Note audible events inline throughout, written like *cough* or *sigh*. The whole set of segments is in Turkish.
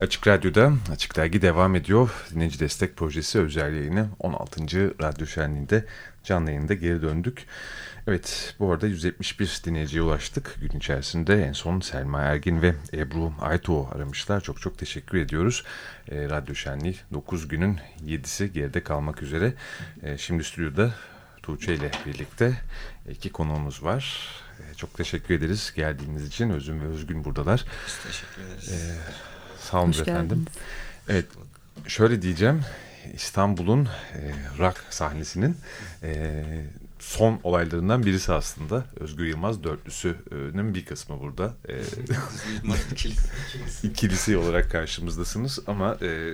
Açık Radyo'da Açık Dergi devam ediyor. Dinleyici Destek Projesi özel yayını 16. Radyo Şenliği'nde canlı yayında geri döndük. Evet bu arada 171 dinleyiciye ulaştık. Gün içerisinde en son Selma Ergin ve Ebru Ayto aramışlar. Çok çok teşekkür ediyoruz. E, Radyo Şenliği 9 günün 7'si geride kalmak üzere. E, şimdi stüdyoda Tuğçe ile birlikte iki konuğumuz var. E, çok teşekkür ederiz geldiğiniz için. Özüm ve Özgün buradalar. Biz teşekkür ederiz. E, Sağ olun efendim. Evet, şöyle diyeceğim. İstanbul'un e, rock sahnesinin e, son olaylarından birisi aslında. Özgür Yılmaz dörtlüsünün bir kısmı burada. E, *laughs* ikilisi olarak karşımızdasınız ama e,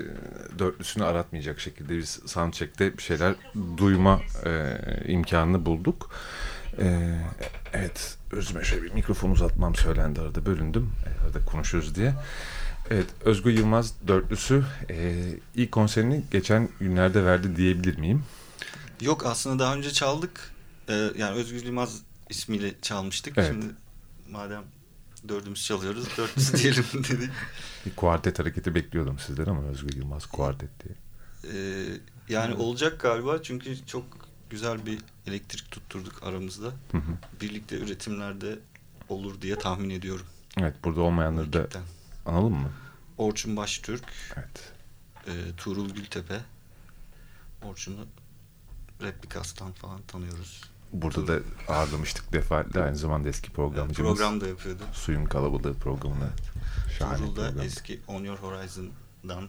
dörtlüsünü aratmayacak şekilde biz soundcheck'te bir şeyler duyma e, imkanını bulduk. E, evet, özüme şöyle bir mikrofon uzatmam söylendi arada bölündüm. E, arada konuşuruz diye. Evet, Özgür Yılmaz dörtlüsü e, ilk konserini geçen günlerde verdi diyebilir miyim? Yok aslında daha önce çaldık. Ee, yani Özgür Yılmaz ismiyle çalmıştık. Evet. Şimdi madem dördümüz çalıyoruz, dörtlüsü *laughs* diyelim dedik. Bir kuartet hareketi bekliyordum sizden ama Özgür Yılmaz kuartet diye. Ee, yani olacak galiba çünkü çok güzel bir elektrik tutturduk aramızda. Hı hı. Birlikte üretimlerde olur diye tahmin ediyorum. Evet, burada olmayanları da Analım mı? Orçun Baştürk. Evet. E, Tuğrul Gültepe. Orçun'u Replikas'tan falan tanıyoruz. Burada Tuğrul. da ağırlamıştık defaatle aynı zamanda eski programcımız. Evet, program da yapıyordu. Suyun Kalabalığı programını. Evet. Tuğrul da program. eski On Your Horizon'dan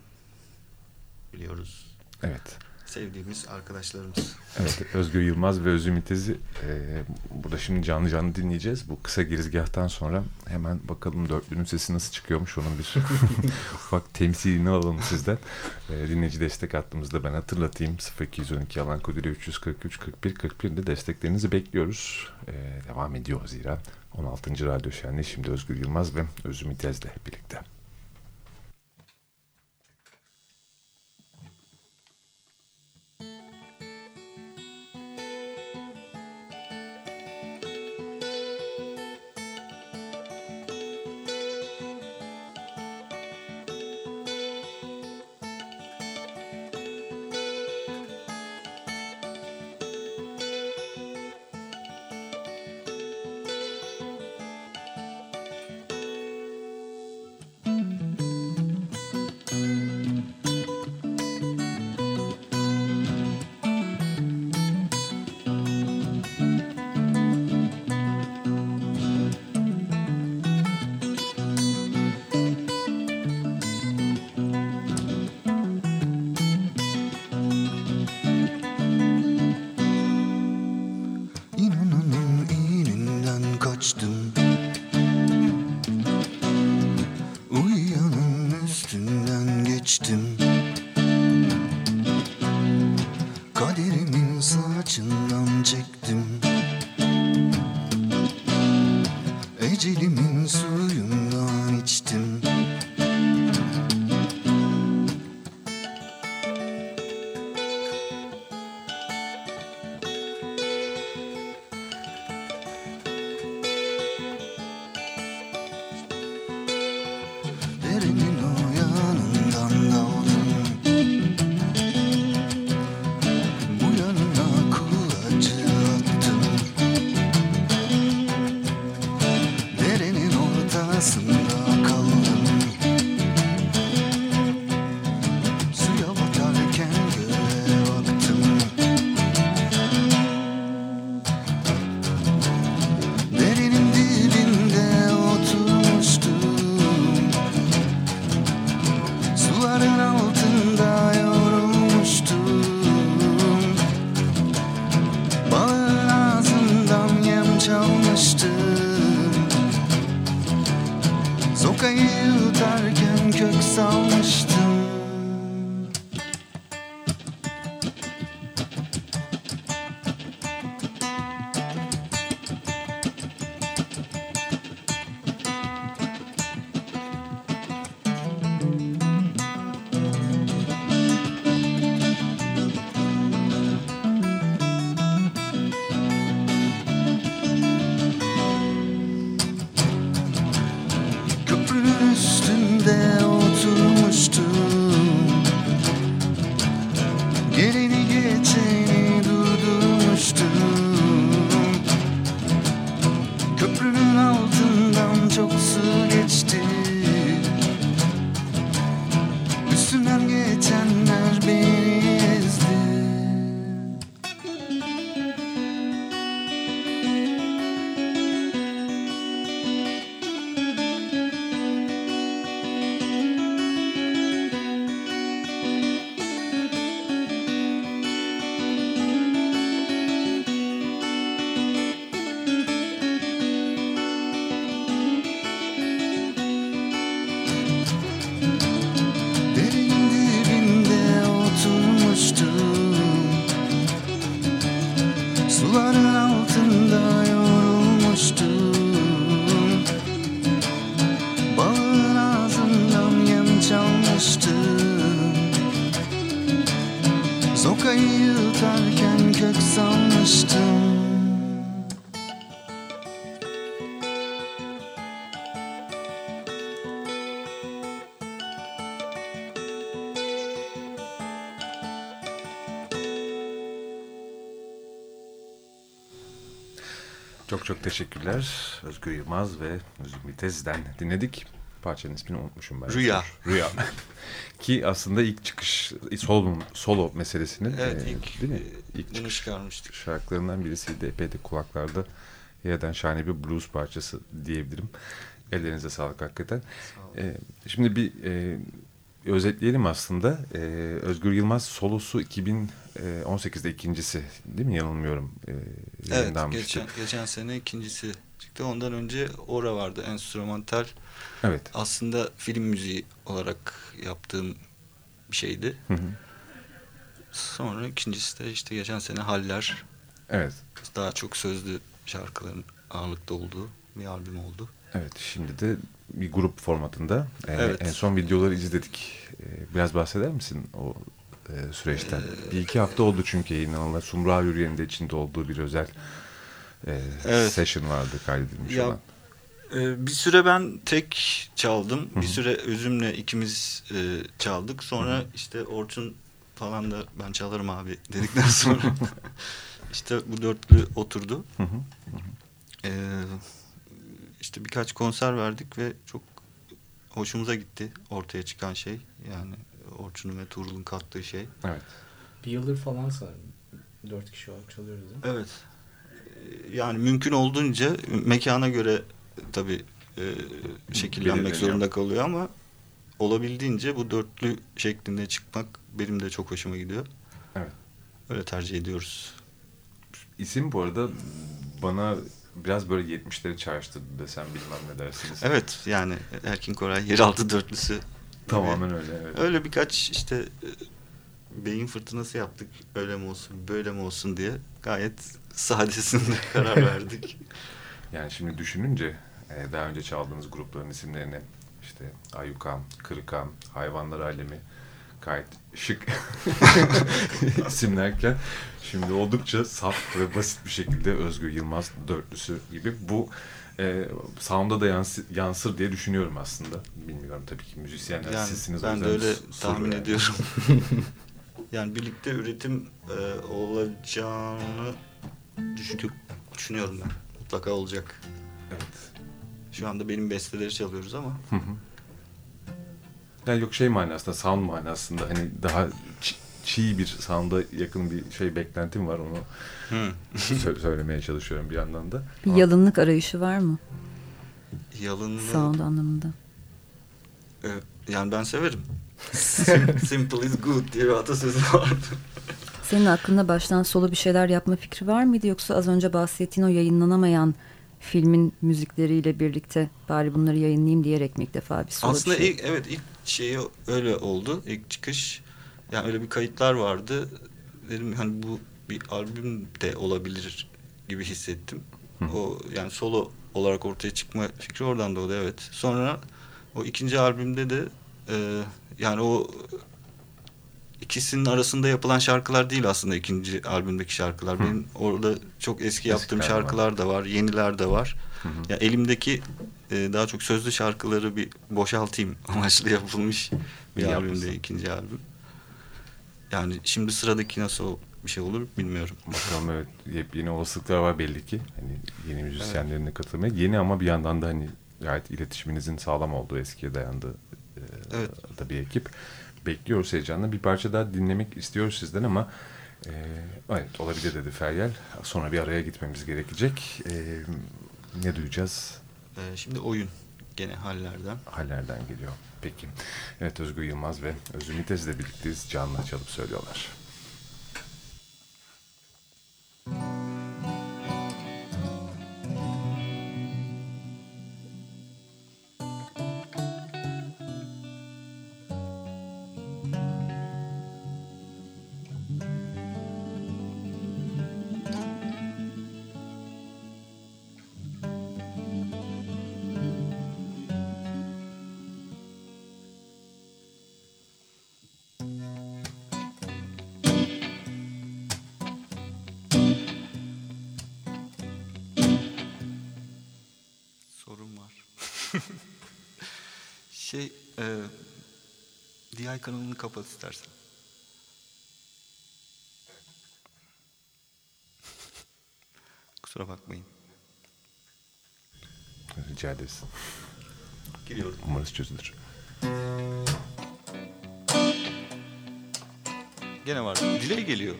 biliyoruz. Evet sevdiğimiz arkadaşlarımız. Evet, Özgür Yılmaz ve Özüm İtez'i e, burada şimdi canlı canlı dinleyeceğiz. Bu kısa girizgahtan sonra hemen bakalım dörtlünün sesi nasıl çıkıyormuş. Onun bir *laughs* ufak temsilini alalım sizden. E, dinleyici destek hattımızda ben hatırlatayım. 0212 alan koduyla 343 41 41'de desteklerinizi bekliyoruz. E, devam ediyor zira. 16. Radyo Şenliği şimdi Özgür Yılmaz ve Özüm İtez'le birlikte. sitting in Çok çok teşekkürler. Özgür Yılmaz ve Özgür Mitez'den dinledik. Parçanın ismini unutmuşum ben. Rüya. Rüya. *laughs* Ki aslında ilk çıkış solo, solo meselesinin Evet e, ilk, değil mi? e, İlk çıkış çıkarmıştık. şarkılarından birisiydi. Epey de kulaklarda yer eden şahane bir blues parçası diyebilirim. Ellerinize sağlık hakikaten. E, şimdi bir e, özetleyelim aslında. E, Özgür Yılmaz solosu 2018'de ikincisi değil mi? Yanılmıyorum. E, Evet geçen, geçen sene ikincisi çıktı. Ondan önce Ora vardı enstrümantal. Evet. Aslında film müziği olarak yaptığım bir şeydi. Hı hı. Sonra ikincisi de işte geçen sene Haller. Evet. Daha çok sözlü şarkıların ağırlıkta olduğu bir albüm oldu. Evet şimdi de bir grup formatında e, Evet. en son videoları izledik. Biraz bahseder misin o e, süreçten? Bir iki hafta oldu çünkü yayınlanalı. Sumra Yürüyen'in de içinde olduğu bir özel e, Evet. session vardı kaydedilmiş Ya, olan. Ee, bir süre ben tek çaldım. Hı hı. Bir süre Özüm'le ikimiz e, çaldık. Sonra işte Orçun falan da ben çalarım abi dedikten *laughs* sonra işte bu dörtlü oturdu. Hı hı. Ee, işte birkaç konser verdik ve çok hoşumuza gitti ortaya çıkan şey. Yani Orçun'un ve Tuğrul'un kattığı şey. Evet. Bir yıldır falan sanırım. Dört kişi olarak çalıyoruz değil mi? Evet. Ee, Yani mümkün olduğunca mekana göre tabii e, şekillenmek Belirleniyor. zorunda kalıyor ama olabildiğince bu dörtlü şeklinde çıkmak benim de çok hoşuma gidiyor. Evet. Öyle tercih ediyoruz. İsim bu arada bana biraz böyle 70'leri çağrıştırdı desem bilmem ne dersiniz. Evet yani Erkin Koray yeraltı dörtlüsü. Tamamen öyle. Evet. Öyle birkaç işte e, beyin fırtınası yaptık. Öyle mi olsun böyle mi olsun diye gayet sadesinde *laughs* karar verdik. Yani şimdi düşününce e, daha önce çaldığınız grupların isimlerini işte Ayukan, Kırıkan, Hayvanlar Alemi gayet şık *laughs* isimlerken şimdi oldukça saf ve basit bir şekilde Özgür Yılmaz dörtlüsü gibi bu e, sound'a da yansı, yansır diye düşünüyorum aslında. Bilmiyorum tabii ki müzisyenler Yani sizsiniz. ben de öyle tahmin yani. ediyorum. *laughs* yani birlikte üretim e, olacağını düşün, düşünüyorum ben. Mutlaka olacak. Evet. Şu anda benim besteleri çalıyoruz ama Hı hı. Yani yok şey manasında, sound manasında hani daha çiğ bir sound'a yakın bir şey beklentim var onu sö- söylemeye çalışıyorum bir yandan da. Bir Ama- yalınlık arayışı var mı? yalınlı Sound anlamında. e, yani ben severim. Sim- *laughs* Simple is good diye bir atasözü vardı. Senin aklında baştan solo bir şeyler yapma fikri var mıydı yoksa az önce bahsettiğin o yayınlanamayan filmin müzikleriyle birlikte bari bunları yayınlayayım diyerek mi ilk defa bir solo bir Aslında şey? ilk evet ilk şeyi öyle oldu. İlk çıkış. Yani öyle bir kayıtlar vardı. Dedim hani bu bir albüm de olabilir gibi hissettim. Hı. O yani solo olarak ortaya çıkma fikri oradan doğdu evet. Sonra o ikinci albümde de e, yani o ikisinin arasında yapılan şarkılar değil aslında ikinci albümdeki şarkılar. Hı. Benim orada çok eski yaptığım Eskiler var. şarkılar da var, yeniler de var. Hı hı. Ya elimdeki e, daha çok sözlü şarkıları bir boşaltayım *laughs* amaçlı yapılmış bir albümde ikinci albüm. Yani şimdi sıradaki nasıl bir şey olur bilmiyorum. Bakalım evet yepyeni olasılıklar var belli ki. Hani yeni müzisyenlerine katılmaya. Yeni ama bir yandan da hani gayet iletişiminizin sağlam olduğu eskiye dayandığı e, Evet. da bir ekip. Bekliyoruz heyecanla. Bir parça daha dinlemek istiyoruz sizden ama e, evet olabilir dedi Feryal. Sonra bir araya gitmemiz gerekecek. E, ne duyacağız? E, şimdi oyun gene hallerden. Hallerden geliyor. Peki. Evet Özgür Yılmaz ve Özgür Mitez ile birlikteyiz. Canlı çalıp söylüyorlar. *laughs* Şey, e, DI kanalını kapat istersen. *laughs* Kusura bakmayın. Rica ederiz. Geliyorum. Umarız çözülür. Gene var. Delay geliyor.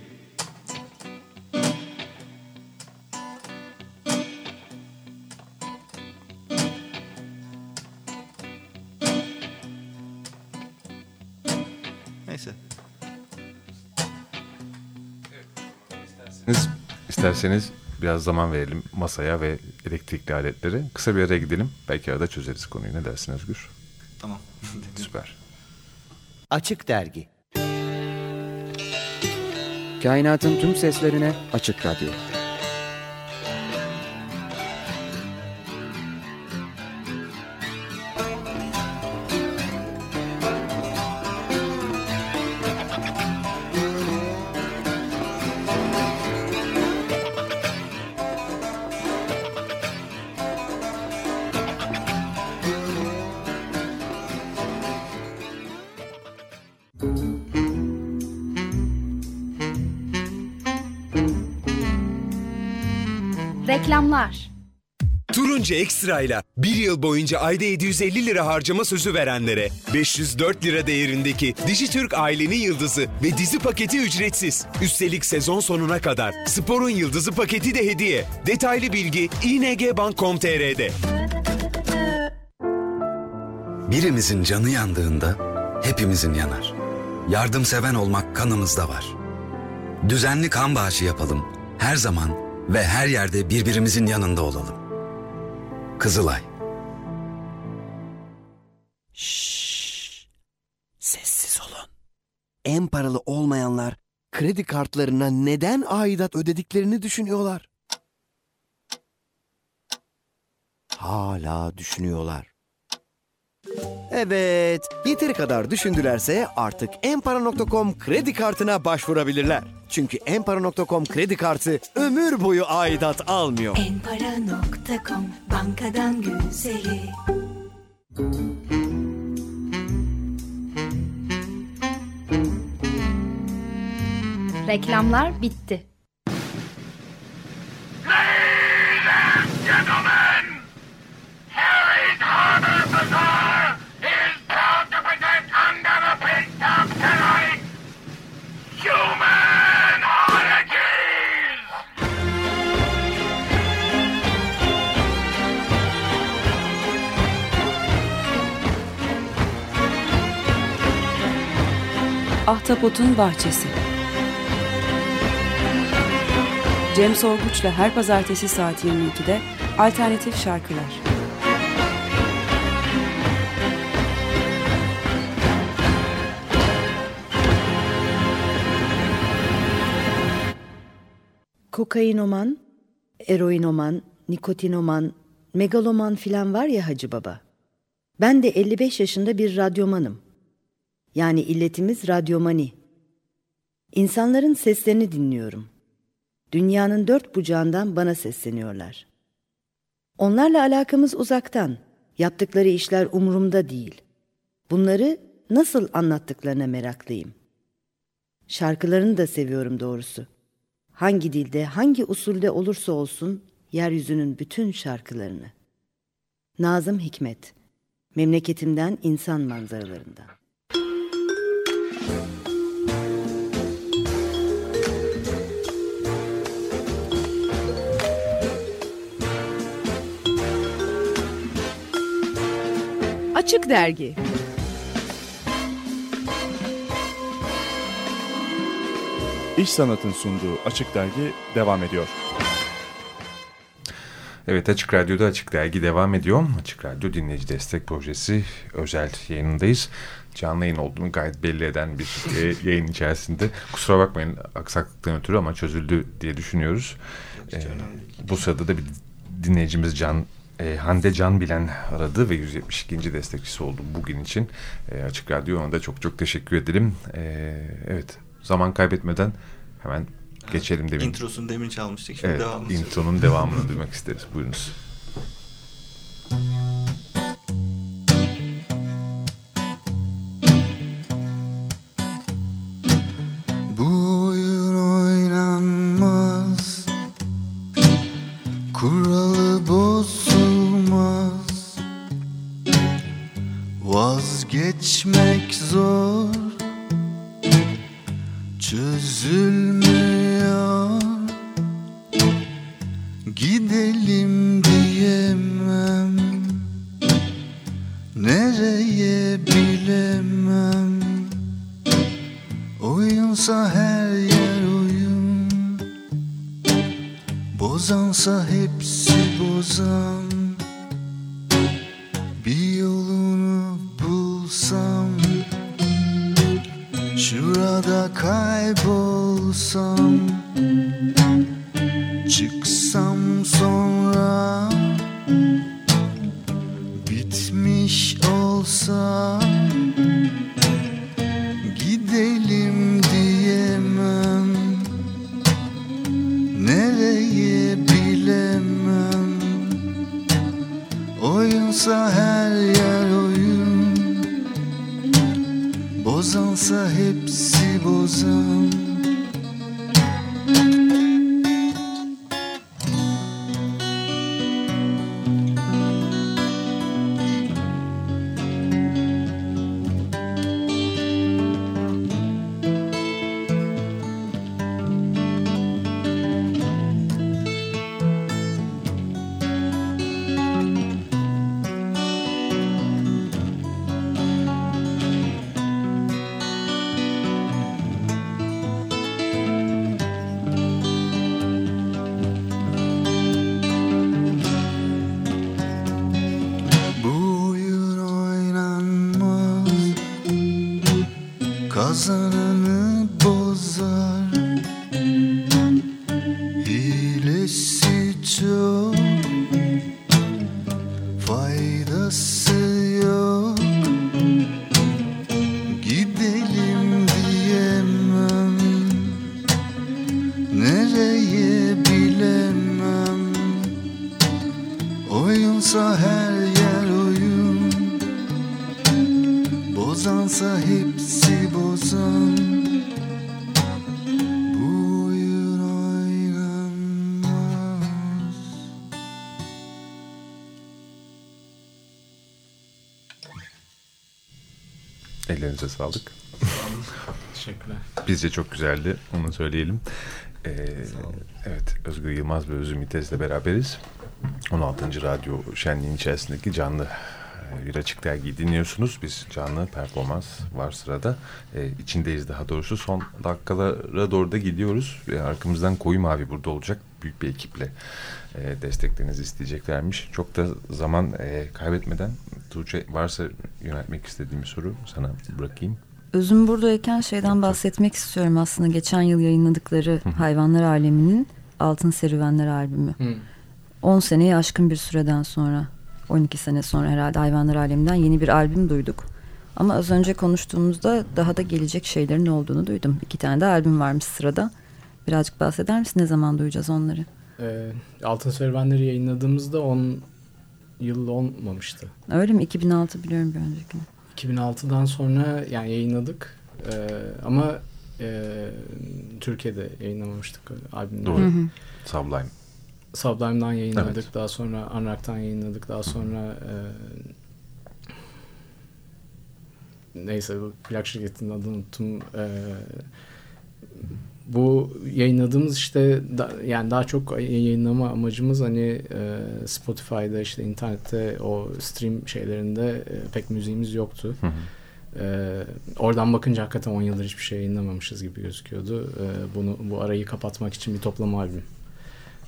İsterseniz biraz zaman verelim masaya ve elektrikli aletlere. Kısa bir araya gidelim. Belki arada çözeriz konuyu. Ne dersin Özgür? Tamam. *laughs* Süper. Açık Dergi Kainatın tüm seslerine Açık Radyo İle bir yıl boyunca ayda 750 lira harcama sözü verenlere 504 lira değerindeki Dijitürk Ailenin Yıldızı ve dizi paketi ücretsiz. Üstelik sezon sonuna kadar Sporun Yıldızı paketi de hediye. Detaylı bilgi ingbank.com.tr'de. Birimizin canı yandığında hepimizin yanar. Yardımseven olmak kanımızda var. Düzenli kan bağışı yapalım. Her zaman ve her yerde birbirimizin yanında olalım. Kızılay. Sessiz olun. En paralı olmayanlar kredi kartlarına neden aidat ödediklerini düşünüyorlar. Hala düşünüyorlar. Evet, yeteri kadar düşündülerse artık enpara.com kredi kartına başvurabilirler. Çünkü enpara.com kredi kartı ömür boyu aidat almıyor. Enpara.com bankadan güzeli. Reklamlar bitti. Ahtapot'un Bahçesi Cem Sorguç'la her pazartesi saat 22'de Alternatif Şarkılar Kokainoman, eroinoman, nikotinoman, megaloman filan var ya Hacı Baba. Ben de 55 yaşında bir radyomanım. Yani illetimiz radyomani. İnsanların seslerini dinliyorum. Dünyanın dört bucağından bana sesleniyorlar. Onlarla alakamız uzaktan. Yaptıkları işler umurumda değil. Bunları nasıl anlattıklarına meraklıyım. Şarkılarını da seviyorum doğrusu. Hangi dilde, hangi usulde olursa olsun yeryüzünün bütün şarkılarını. Nazım Hikmet Memleketimden insan manzaralarından. Açık Dergi İş Sanat'ın sunduğu Açık Dergi devam ediyor. Evet Açık Radyo'da Açık Dergi devam ediyor. Açık Radyo Dinleyici Destek Projesi özel yayınındayız. Canlı yayın olduğunu gayet belli eden bir e, *laughs* yayın içerisinde. Kusura bakmayın aksaklıktan ötürü ama çözüldü diye düşünüyoruz. E, bu sırada da bir dinleyicimiz Can e, Hande Can Bilen aradı ve 172. destekçisi oldu bugün için. E, Açık Radyo ona da çok çok teşekkür edelim. E, evet zaman kaybetmeden hemen geçelim demin. Introsunu demin çalmıştık. Şimdi evet, devamını intronun devamını duymak isteriz. Buyurunuz. Bozansa hepsi bozan Ellerinize sağlık. Teşekkürler. Bizce çok güzeldi. Onu söyleyelim. Ee, evet Özgür Yılmaz ve Özüm İtez'le beraberiz. 16. Radyo Şenliği'nin içerisindeki canlı e, bir açık dergiyi dinliyorsunuz. Biz canlı performans var sırada. Ee, içindeyiz daha doğrusu. Son dakikalara doğru da gidiyoruz. Ve arkamızdan Koyu Mavi burada olacak. Büyük bir ekiple e, desteklerinizi isteyeceklermiş. Çok da zaman e, kaybetmeden Tuğçe varsa yöneltmek istediğim bir soru sana bırakayım. Özüm buradayken şeyden bahsetmek istiyorum aslında. Geçen yıl yayınladıkları Hayvanlar Alemi'nin Altın Serüvenler albümü. Hı. 10 seneyi aşkın bir süreden sonra, 12 sene sonra herhalde Hayvanlar Alemi'nden yeni bir albüm duyduk. Ama az önce konuştuğumuzda daha da gelecek şeylerin olduğunu duydum. İki tane de albüm varmış sırada. Birazcık bahseder misin? Ne zaman duyacağız onları? Ee, Altın Serüvenleri yayınladığımızda 10 yıl olmamıştı. Öyle mi? 2006 biliyorum bir önceki. 2006'dan sonra yani yayınladık Ee, ama e, Türkiye'de yayınlamamıştık albümleri. Doğru. Hı hı. Sublime. Sublime'dan yayınladık. Evet. Daha sonra Unrock'tan yayınladık. Daha sonra e, neyse bu plak şirketinin adını unuttum. E, bu yayınladığımız işte da, yani daha çok yayınlama amacımız hani e, Spotify'da işte internette o stream şeylerinde e, pek müziğimiz yoktu. Hı hı. E, oradan bakınca hakikaten 10 yıldır hiçbir şey yayınlamamışız gibi gözüküyordu. E, bunu bu arayı kapatmak için bir toplama albüm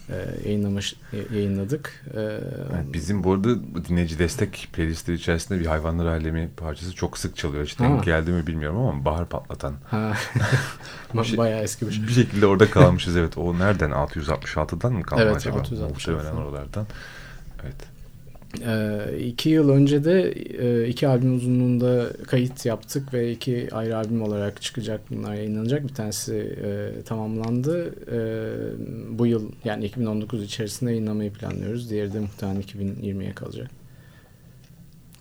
e, yayınlamış, yayınladık. E, Evet, bizim bu arada dinleyici destek playlistleri içerisinde bir hayvanlar alemi parçası çok sık çalıyor. İşte Ha. geldi mi bilmiyorum ama bahar patlatan. Ha. *laughs* Şey- Bayağı eski bir şey. Bir şekilde orada kalmışız evet. O nereden? 666'dan mı kalma Evet, acaba? 666'dan. Muhtemelen oralardan. Evet. Ee, iki yıl önce de e, iki albüm uzunluğunda kayıt yaptık ve iki ayrı albüm olarak çıkacak bunlar yayınlanacak. Bir tanesi e, tamamlandı. E, bu yıl yani 2019 içerisinde yayınlamayı planlıyoruz. Diğeri de muhtemelen 2020'ye kalacak.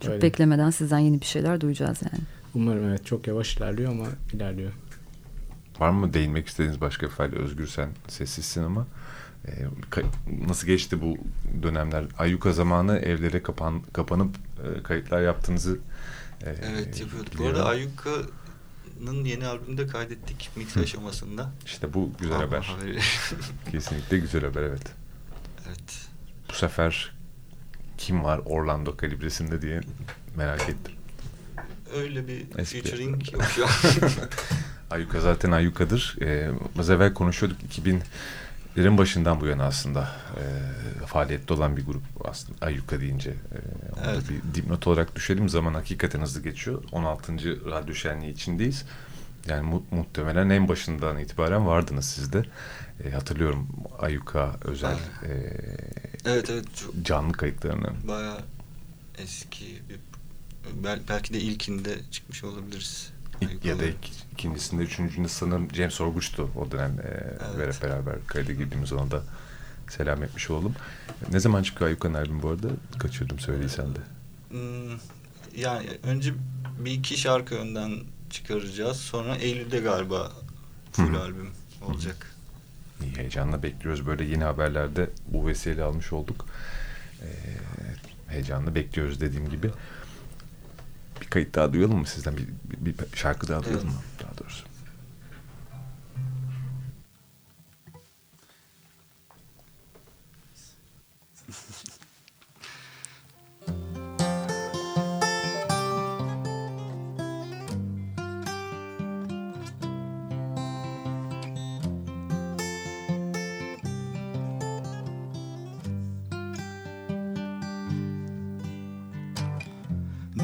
Çok Öyle. beklemeden sizden yeni bir şeyler duyacağız yani. Umarım evet çok yavaş ilerliyor ama ilerliyor. Var mı değinmek istediğiniz başka bir fayda? Özgür sen sessizsin ama e, nasıl geçti bu dönemler? Ayyuka zamanı evlere kapan, kapanıp e, kayıtlar yaptığınızı e, Evet yapıyorduk. Bu biliyorum. arada Ayyuka'nın yeni albümünde kaydettik mix aşamasında. İşte bu güzel Ama haber. *laughs* Kesinlikle güzel haber evet. Evet. Bu sefer kim var Orlando kalibresinde diye merak ettim. Öyle bir Eski. featuring yok şu an. *laughs* Ayuka zaten Ayuka'dır. Ee, az evvel konuşuyorduk 2000'lerin başından bu yana aslında e, faaliyette olan bir grup aslında Ayuka deyince. E, Evet. bir dipnot olarak düşelim. Zaman hakikaten hızlı geçiyor. 16. radyo şenliği içindeyiz. Yani mu- muhtemelen en başından itibaren vardınız siz de. E, hatırlıyorum Ayuka özel e, Evet evet. Çok canlı kayıtlarını. bayağı eski bir bel- belki de ilkinde çıkmış olabiliriz. İlk ya da ilk, ikincisinde, üçüncünde sanırım James Sorguç'tu o dönem e, Evet. beraber kayda girdiğimiz ona da selam etmiş olalım. Ne zaman çıkıyor Ayukan albüm bu arada? Kaçırdım söyleysen de. Hmm, yani önce bir iki şarkı önden çıkaracağız. Sonra Eylül'de galiba full Hı. albüm olacak. İyi heyecanla bekliyoruz. Böyle yeni haberlerde bu vesileyle almış olduk. E, heyecanla bekliyoruz dediğim gibi. Bir kayıt daha duyalım mı sizden? Bir, bir, bir şarkı daha duyalım mı? Daha doğrusu.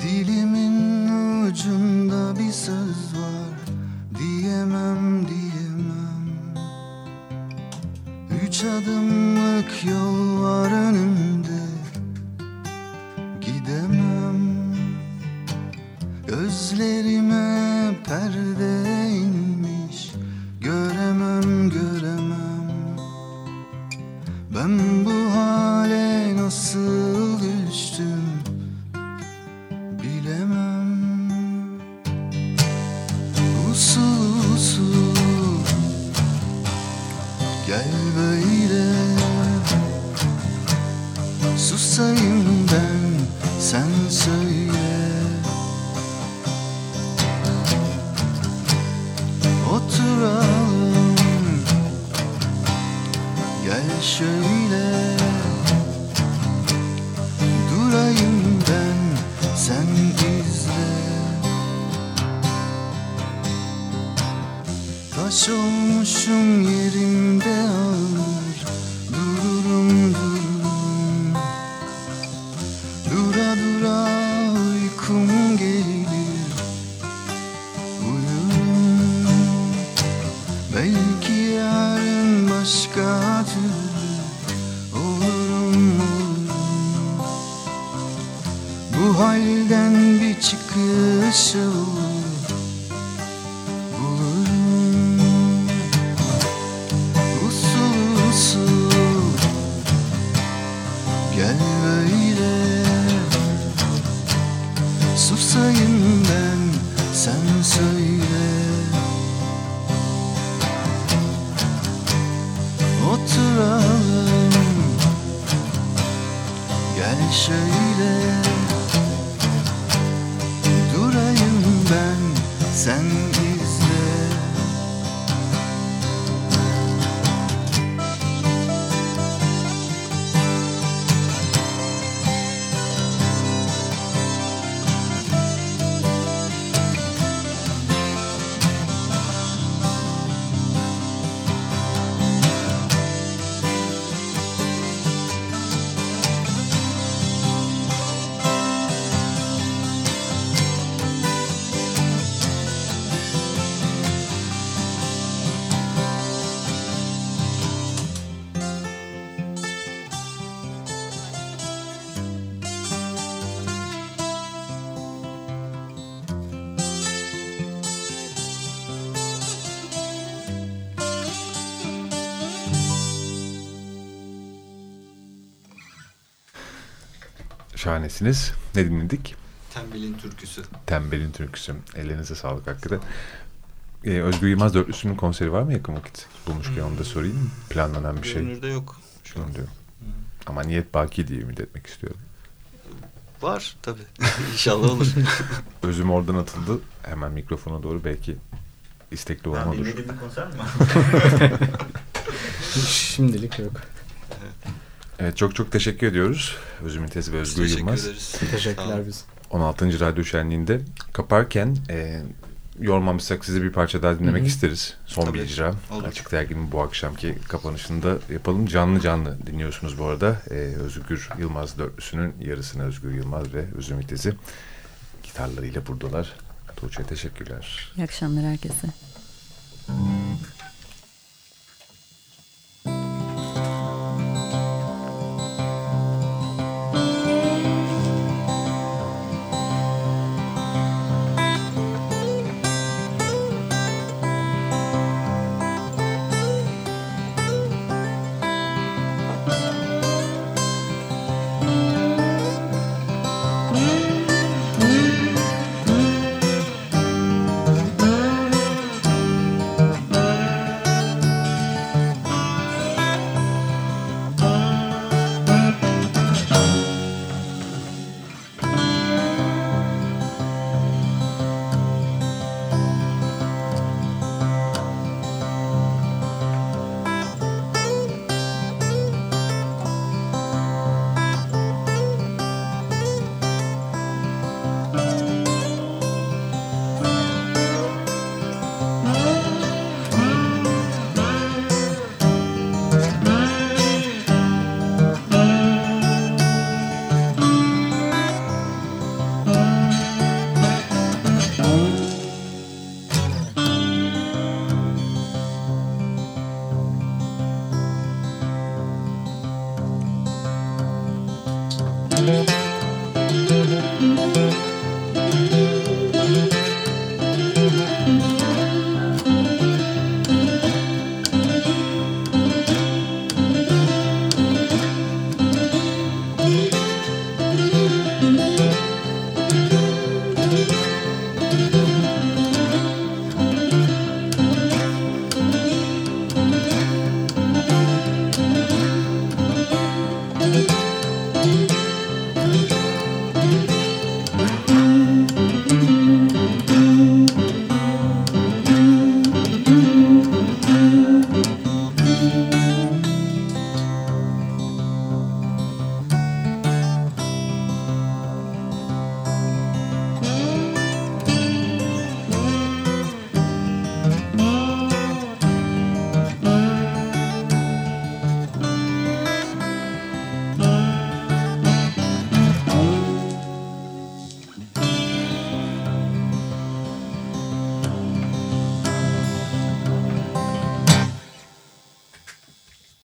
Dilimin ucunda bir söz var Şahanesiniz. Ne dinledik? Tembelin türküsü. Tembelin türküsü. Ellerinize sağlık hakikaten. Ee, Özgür Yılmaz Dörtlüsü'nün konseri var mı yakın vakit? Bulmuşken onu da sorayım. Planlanan bir şey. Görünürde yok şu an. Yok. Ama niyet baki diye ümit etmek istiyorum. Var tabii. *laughs* İnşallah olur. *laughs* Özüm oradan atıldı. Hemen mikrofona doğru belki istekli olan Ben olur. bilmediğim bir konser mi? *laughs* Şimdilik yok. Evet, çok çok teşekkür ediyoruz. Özüm İntez ve Özgür teşekkür Yılmaz. ederiz. Teşekkürler biz. 16. Radyo Şenliği'nde kaparken e, yormamışsak size bir parça daha dinlemek Hı hı. isteriz. Son Tabii, bir icra. olur. Açık Dergi'nin bu akşamki kapanışında yapalım. Canlı canlı dinliyorsunuz bu arada. E, Özgür Yılmaz dörtlüsünün yarısını Özgür Yılmaz ve Özüm İtez'i gitarlarıyla buradalar. Tuğçe teşekkürler. İyi akşamlar herkese.